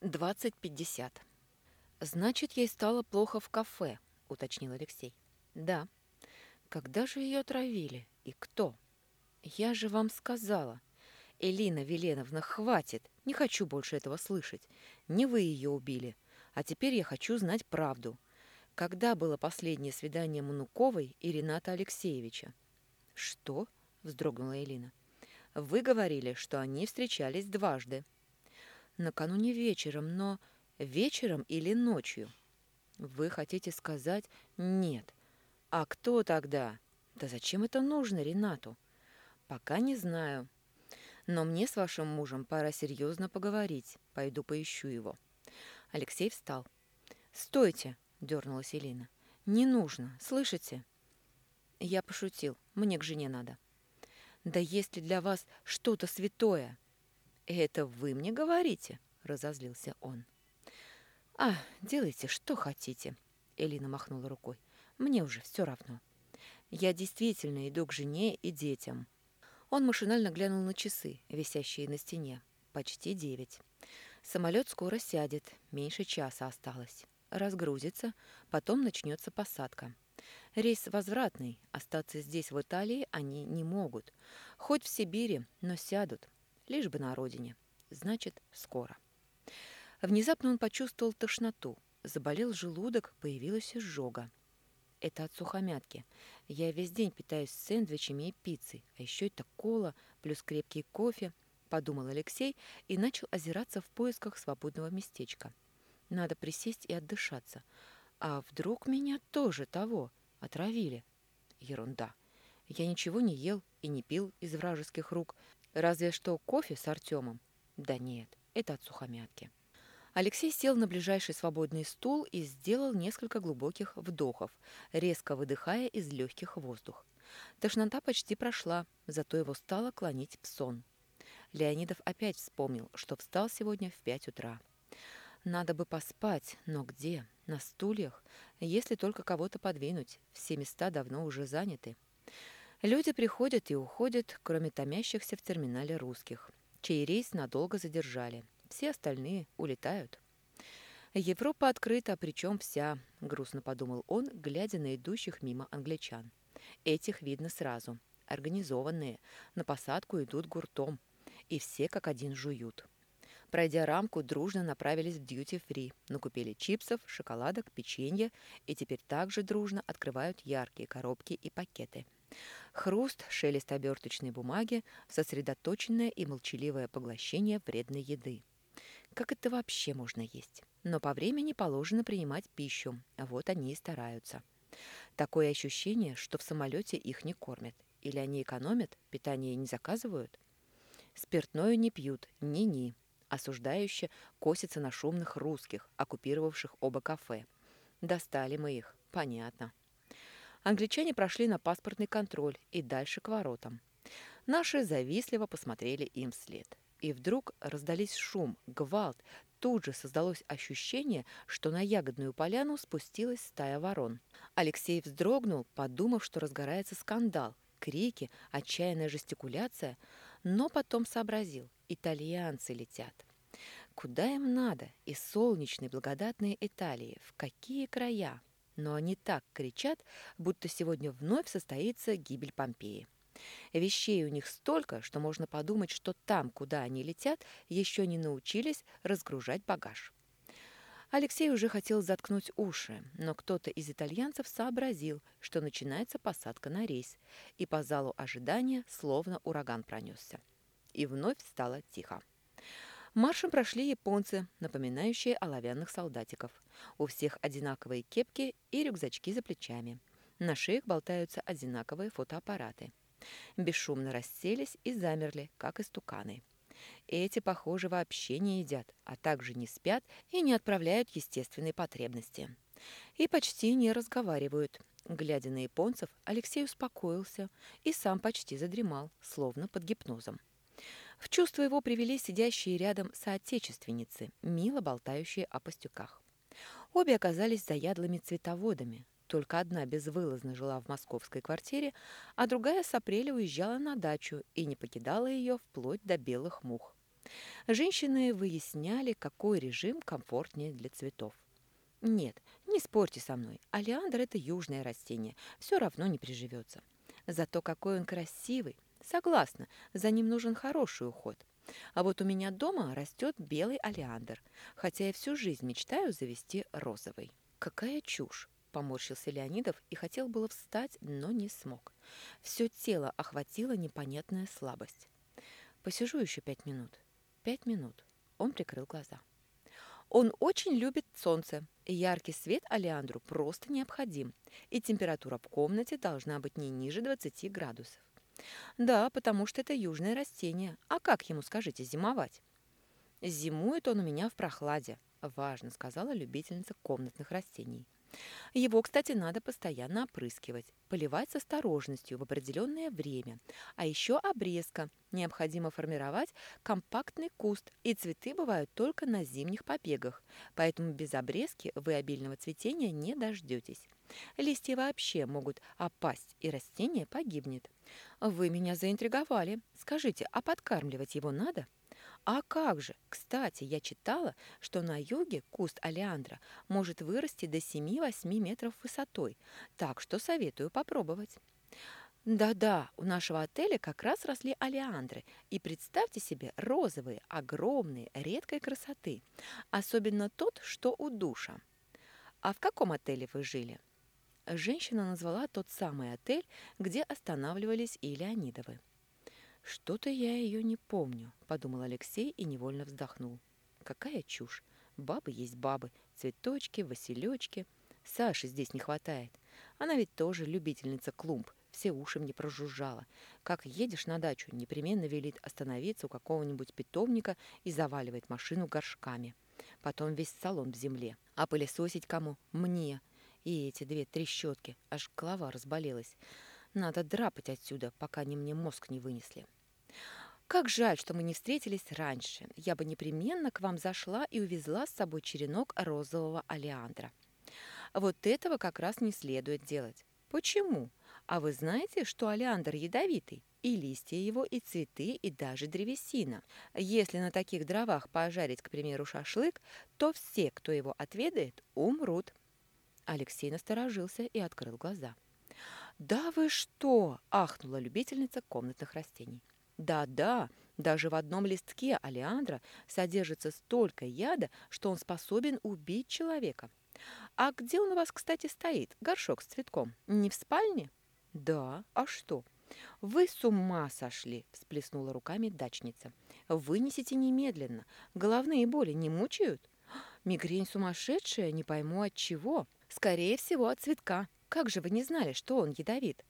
20.50. «Значит, ей стало плохо в кафе», — уточнил Алексей. «Да. Когда же ее отравили? И кто?» «Я же вам сказала. Элина Веленовна, хватит. Не хочу больше этого слышать. Не вы ее убили. А теперь я хочу знать правду. Когда было последнее свидание Мануковой и Рената Алексеевича?» «Что?» — вздрогнула Элина. «Вы говорили, что они встречались дважды». «Накануне вечером, но...» Вечером или ночью? Вы хотите сказать «нет». А кто тогда? Да зачем это нужно Ренату? Пока не знаю. Но мне с вашим мужем пора серьезно поговорить. Пойду поищу его. Алексей встал. «Стойте!» — дернулась Елена. «Не нужно, слышите?» Я пошутил. Мне к жене надо. «Да есть ли для вас что-то святое?» «Это вы мне говорите?» — разозлился он. «А, делайте, что хотите», — Элина махнула рукой. «Мне уже все равно. Я действительно иду к жене и детям». Он машинально глянул на часы, висящие на стене. Почти девять. Самолет скоро сядет, меньше часа осталось. Разгрузится, потом начнется посадка. Рейс возвратный, остаться здесь, в Италии, они не могут. Хоть в Сибири, но сядут. Лишь бы на родине. Значит, скоро. Внезапно он почувствовал тошноту. Заболел желудок, появилась изжога. Это от сухомятки. Я весь день питаюсь сэндвичами и пиццей, а еще это кола плюс крепкий кофе, подумал Алексей и начал озираться в поисках свободного местечка. Надо присесть и отдышаться. А вдруг меня тоже того отравили? Ерунда. Я ничего не ел и не пил из вражеских рук, разве что кофе с Артемом. Да нет, это от сухомятки. Алексей сел на ближайший свободный стул и сделал несколько глубоких вдохов, резко выдыхая из легких воздух. Тошнота почти прошла, зато его стало клонить в сон. Леонидов опять вспомнил, что встал сегодня в пять утра. Надо бы поспать, но где? На стульях? Если только кого-то подвинуть, все места давно уже заняты. Люди приходят и уходят, кроме томящихся в терминале русских, чей рейс надолго задержали – все остальные улетают. Европа открыта, причем вся, грустно подумал он, глядя на идущих мимо англичан. Этих видно сразу. Организованные, на посадку идут гуртом. И все как один жуют. Пройдя рамку, дружно направились в дьюти-фри, накупили чипсов, шоколадок, печенья и теперь также дружно открывают яркие коробки и пакеты. Хруст, шелест оберточной бумаги, сосредоточенное и молчаливое поглощение вредной еды. Как это вообще можно есть? Но по времени положено принимать пищу, вот они и стараются. Такое ощущение, что в самолете их не кормят. Или они экономят, питание не заказывают? Спиртное не пьют, ни-ни. Осуждающе косится на шумных русских, оккупировавших оба кафе. Достали мы их, понятно. Англичане прошли на паспортный контроль и дальше к воротам. Наши завистливо посмотрели им вслед. И вдруг раздались шум, гвалт. Тут же создалось ощущение, что на ягодную поляну спустилась стая ворон. Алексей вздрогнул, подумав, что разгорается скандал. Крики, отчаянная жестикуляция, но потом сообразил – итальянцы летят. Куда им надо? Из солнечной благодатной Италии. В какие края? Но они так кричат, будто сегодня вновь состоится гибель Помпеи. Вещей у них столько, что можно подумать, что там, куда они летят, еще не научились разгружать багаж. Алексей уже хотел заткнуть уши, но кто-то из итальянцев сообразил, что начинается посадка на рейс, и по залу ожидания словно ураган пронесся. И вновь стало тихо. Маршем прошли японцы, напоминающие оловянных солдатиков. У всех одинаковые кепки и рюкзачки за плечами. На шеях болтаются одинаковые фотоаппараты бесшумно расселись и замерли, как истуканы. Эти, похоже, вообще не едят, а также не спят и не отправляют естественные потребности. И почти не разговаривают. Глядя на японцев, Алексей успокоился и сам почти задремал, словно под гипнозом. В чувство его привели сидящие рядом соотечественницы, мило болтающие о пастюках. Обе оказались заядлыми цветоводами, только одна безвылазно жила в московской квартире, а другая с апреля уезжала на дачу и не покидала ее вплоть до белых мух. Женщины выясняли, какой режим комфортнее для цветов. Нет, не спорьте со мной. Алиандр – это южное растение, все равно не приживется. Зато какой он красивый. Согласна, за ним нужен хороший уход. А вот у меня дома растет белый алиандр, хотя я всю жизнь мечтаю завести розовый. Какая чушь! Поморщился Леонидов и хотел было встать, но не смог. Все тело охватило непонятная слабость. Посижу еще пять минут. Пять минут. Он прикрыл глаза. Он очень любит солнце. Яркий свет Алиандру просто необходим. И температура в комнате должна быть не ниже 20 градусов. Да, потому что это южное растение. А как ему, скажите, зимовать? Зимует он у меня в прохладе, важно сказала любительница комнатных растений. Его, кстати, надо постоянно опрыскивать, поливать с осторожностью в определенное время. А еще обрезка. Необходимо формировать компактный куст, и цветы бывают только на зимних побегах, поэтому без обрезки вы обильного цветения не дождетесь. Листья вообще могут опасть, и растение погибнет. Вы меня заинтриговали. Скажите, а подкармливать его надо? А как же? Кстати, я читала, что на юге куст алиандра может вырасти до 7-8 метров высотой, так что советую попробовать. Да-да, у нашего отеля как раз росли алиандры, и представьте себе розовые, огромные, редкой красоты, особенно тот, что у душа. А в каком отеле вы жили? Женщина назвала тот самый отель, где останавливались и Леонидовы. «Что-то я ее не помню», — подумал Алексей и невольно вздохнул. «Какая чушь! Бабы есть бабы, цветочки, василечки. Саши здесь не хватает. Она ведь тоже любительница клумб, все уши мне прожужжала. Как едешь на дачу, непременно велит остановиться у какого-нибудь питомника и заваливает машину горшками. Потом весь салон в земле. А пылесосить кому? Мне. И эти две трещотки, аж голова разболелась. Надо драпать отсюда, пока они мне мозг не вынесли. Как жаль, что мы не встретились раньше. Я бы непременно к вам зашла и увезла с собой черенок розового алиандра. Вот этого как раз не следует делать. Почему? А вы знаете, что алиандр ядовитый? И листья его, и цветы, и даже древесина. Если на таких дровах пожарить, к примеру, шашлык, то все, кто его отведает, умрут. Алексей насторожился и открыл глаза. «Да вы что!» – ахнула любительница комнатных растений. Да-да, даже в одном листке алиандра содержится столько яда, что он способен убить человека. А где он у вас, кстати, стоит, горшок с цветком? Не в спальне? Да, а что? Вы с ума сошли, всплеснула руками дачница. Вынесите немедленно. Головные боли не мучают? Мигрень сумасшедшая, не пойму от чего. Скорее всего, от цветка. Как же вы не знали, что он ядовит?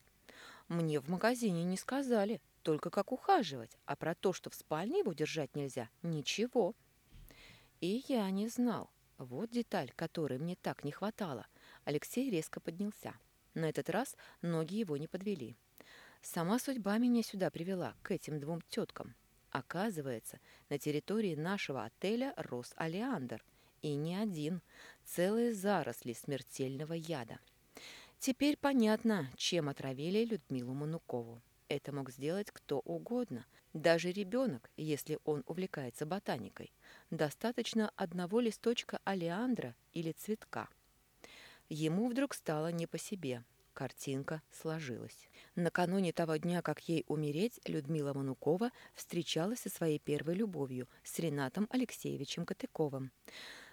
Мне в магазине не сказали только как ухаживать, а про то, что в спальне его держать нельзя, ничего. И я не знал. Вот деталь, которой мне так не хватало. Алексей резко поднялся. На этот раз ноги его не подвели. Сама судьба меня сюда привела, к этим двум теткам. Оказывается, на территории нашего отеля рос алиандр. И не один. Целые заросли смертельного яда. Теперь понятно, чем отравили Людмилу Манукову. Это мог сделать кто угодно, даже ребенок, если он увлекается ботаникой. Достаточно одного листочка алиандра или цветка. Ему вдруг стало не по себе. Картинка сложилась. Накануне того дня, как ей умереть, Людмила Манукова встречалась со своей первой любовью, с Ренатом Алексеевичем Катыковым.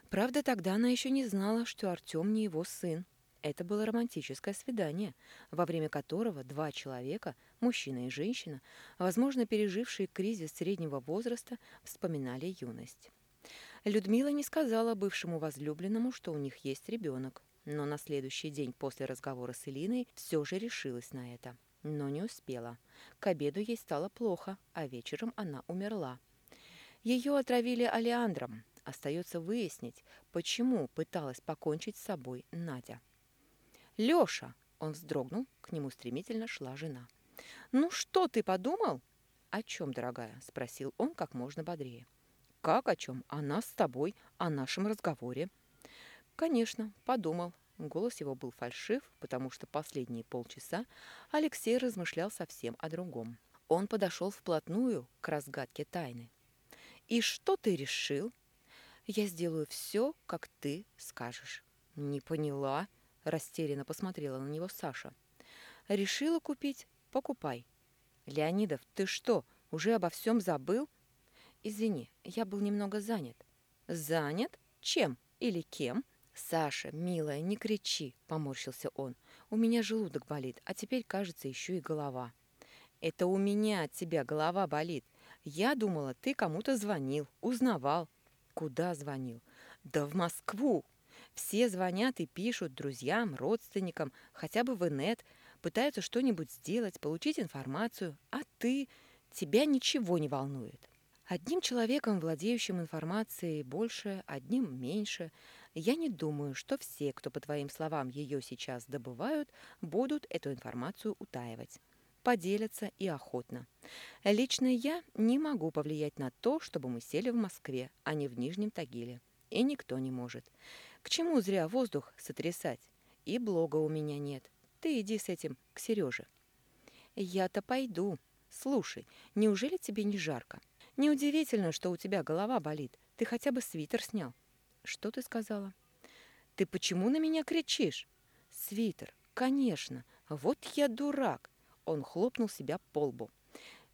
Правда, тогда она еще не знала, что Артем не его сын, это было романтическое свидание, во время которого два человека, мужчина и женщина, возможно, пережившие кризис среднего возраста, вспоминали юность. Людмила не сказала бывшему возлюбленному, что у них есть ребенок, но на следующий день после разговора с Элиной все же решилась на это. Но не успела. К обеду ей стало плохо, а вечером она умерла. Ее отравили алиандром. Остается выяснить, почему пыталась покончить с собой Надя. «Лёша!» — он вздрогнул, к нему стремительно шла жена. «Ну что ты подумал?» «О чем, дорогая?» — спросил он как можно бодрее. «Как о чем? О нас с тобой, о нашем разговоре». «Конечно, подумал». Голос его был фальшив, потому что последние полчаса Алексей размышлял совсем о другом. Он подошел вплотную к разгадке тайны. И что ты решил? Я сделаю все, как ты скажешь. Не поняла, растерянно посмотрела на него Саша. Решила купить? Покупай. Леонидов, ты что, уже обо всем забыл? Извини, я был немного занят. Занят? Чем или кем? Саша, милая, не кричи, поморщился он. У меня желудок болит, а теперь, кажется, еще и голова. Это у меня от тебя голова болит. Я думала, ты кому-то звонил, узнавал. Куда звонил? Да в Москву. Все звонят и пишут друзьям, родственникам, хотя бы в инет, пытаются что-нибудь сделать, получить информацию, а ты... Тебя ничего не волнует. Одним человеком, владеющим информацией больше, одним меньше. Я не думаю, что все, кто, по твоим словам, ее сейчас добывают, будут эту информацию утаивать поделятся и охотно. Лично я не могу повлиять на то, чтобы мы сели в Москве, а не в Нижнем Тагиле. И никто не может. К чему зря воздух сотрясать? И блога у меня нет. Ты иди с этим к Сереже. Я-то пойду. Слушай, неужели тебе не жарко? Неудивительно, что у тебя голова болит. Ты хотя бы свитер снял. Что ты сказала? Ты почему на меня кричишь? Свитер, конечно. Вот я дурак. Он хлопнул себя по лбу.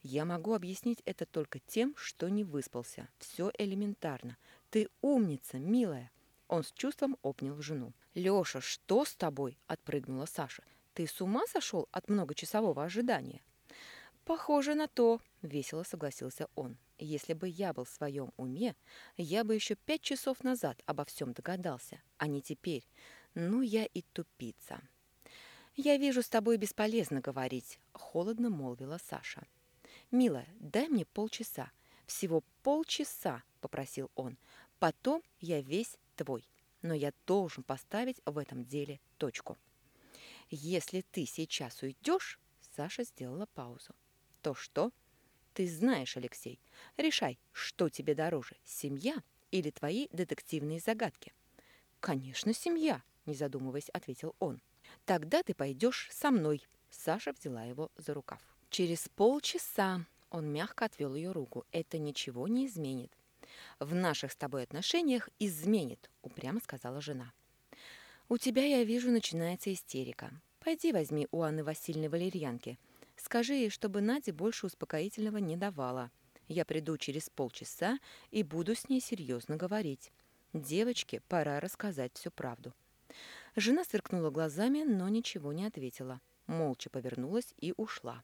«Я могу объяснить это только тем, что не выспался. Все элементарно. Ты умница, милая!» Он с чувством обнял жену. «Леша, что с тобой?» – отпрыгнула Саша. «Ты с ума сошел от многочасового ожидания?» «Похоже на то», – весело согласился он. «Если бы я был в своем уме, я бы еще пять часов назад обо всем догадался, а не теперь. Ну, я и тупица». «Я вижу, с тобой бесполезно говорить», — холодно молвила Саша. «Милая, дай мне полчаса. Всего полчаса», — попросил он. «Потом я весь твой. Но я должен поставить в этом деле точку». «Если ты сейчас уйдешь», — Саша сделала паузу, — «то что?» «Ты знаешь, Алексей, решай, что тебе дороже, семья или твои детективные загадки?» «Конечно, семья», — не задумываясь, ответил он. Тогда ты пойдешь со мной. Саша взяла его за рукав. Через полчаса он мягко отвел ее руку. Это ничего не изменит. В наших с тобой отношениях изменит, упрямо сказала жена. У тебя, я вижу, начинается истерика. Пойди возьми у Анны Васильевны валерьянки. Скажи ей, чтобы Наде больше успокоительного не давала. Я приду через полчаса и буду с ней серьезно говорить. Девочке пора рассказать всю правду. Жена сверкнула глазами, но ничего не ответила. Молча повернулась и ушла.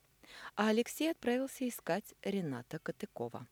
А Алексей отправился искать Рената Катыкова.